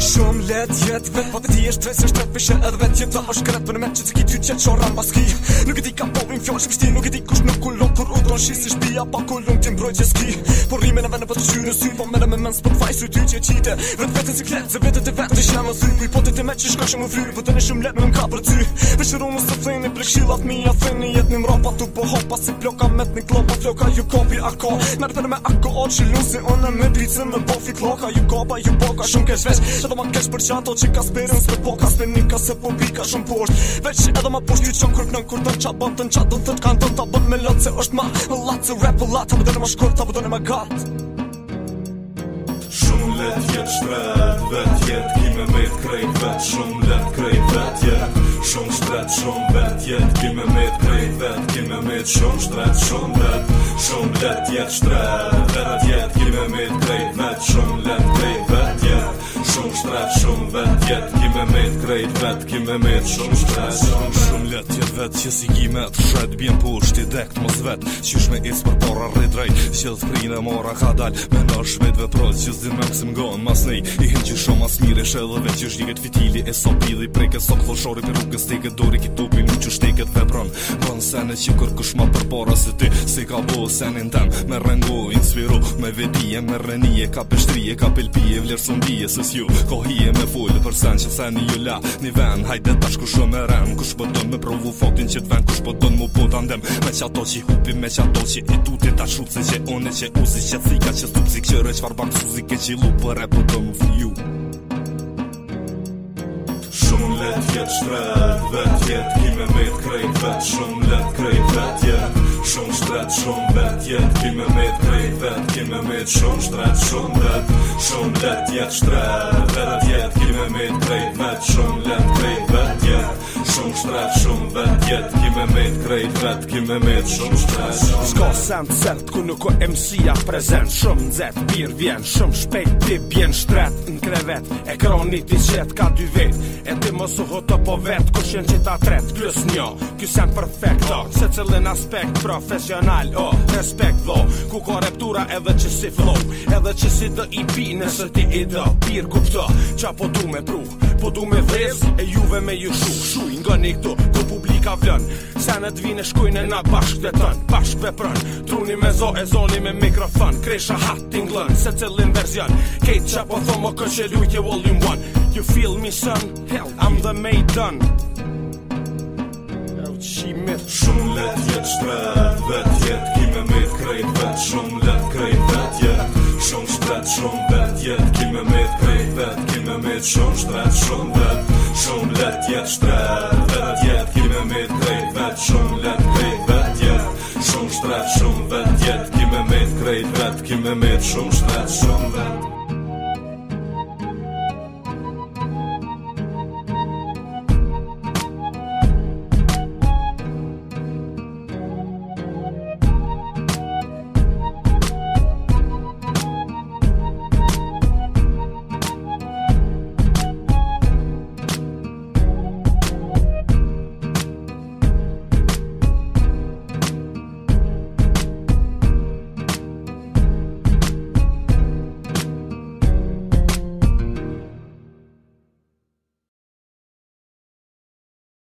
Shumë let jetë, vet Po të ti është vesë është të pëshe edhe vet Jetë të më shkret për në me që të ki ty që paski Nuk e di ka povin fjoll shumë shti Nuk e di, kush nuk ton shi si shpia pa kullum ti mbroj që s'ki Por rime në vene për të qyre sy Po mene me mens për të faj sy ty që e qite Vërë vetën si kletë, zë vetën e vetë Dë shna më thyri, po të e me që shka shumë vryri Po të në shumë letë me ka për ty Vëshëru në së thini, plekshila të mi a thini Jetë një më tu po hopa si ploka met një klopa po floka ka ju kopi a ko Merë për me a ko o që lusi unë me dritë Me bofi kloka, ju kopa, ju boka Shumë kesh po, se po ma të të kanë të të me se është ma A lot to rap, a lot Apo dhënë më shkurt, apo dhënë më gat Shumë let jetë shtret, vet jetë Kime me të vet, shumë let krejt vet jetë Shumë shtret, shumë vet jetë Kime me të vet, kime me të shumë shtret, shumë let let jetë shtret, vet jetë Kime me të krejt vet, let krejt vet jetë Shumë shtret, shumë vet jet ki me met krejt vet ki me met shumë shpesh shumë shumë let jet vet që si ki me të shet bjen po është i dekt mos vet që shme is për porra rritrej që dhe frinë e mora ka dal me në shvet vet rol që zin me kësim gon mas nej i hin që shumë as mire shë dhe vet që është njëket fitili e so pili prejke so këthoshori për rrugës te këtë dori ki tupi nuk që shteket vepron bon sene që kër kush ma për porra se ti si ka bo senin tem me rengo inspiru me vedije me renije ka pështrije ka pelpije vlerë sundije sës ju kohije me me full për sen që sen një la një ven hajde tash ku shumë e ren kush po do me provu fotin që t'ven kush po do mu po ta ndem me që ato që i hupi me që ato që i tutin ta shupë se që one që uzi që cika, që stup si kjere që farban suzi ke qilu për e po do mu fi Shumë let jet shtret vet jet kime me krejt vet shumë let krejt vet jet vet, shumë vet jet Kime me të krejt kime me shumë shtret Shumë let, shumë let jet shtret Vedet jet, kime me të krejt shumë let krejt shumë shtret shumë vet jet kimë me të krejt vet kimë me shumë shtret s'ka sam cert ku nuk ka mc ja prezant shumë nëzet, bir vjen shumë shpejt ti bjen shtret në krevet ekrani ti çet ka dy vet e ti mos u hoto po vet ku shën çeta tret plus një ky sam perfekto, se cilin aspekt profesional o oh. respekt vo ku ka reptura edhe që si flow edhe që si do i pi, nëse ti i do bir kupto çapo tu me pru po tu me vrez e juve me ju shuk shuk I këtu Ku publika vlën Senet vine shkujnë e na bashk dhe tën Bashk pepron Truni me zo e zoni me mikrofon Kresha hat tinglën Se cilin verzion Kejt që po o kën që lujtje volume one You feel me son Hell, I'm the maiden Shumë let jet shpet vet jet Kime me krejt vet Shumë let krejt vet jet Shumë shpet shumë vet jet Kime me krejt vet Kime met shumë shpet shumë vet jet shtret Vet jet kime me shumë let krejt vet Shumë shtret shumë vet jet krejt vet kime shumë shtret shumë vet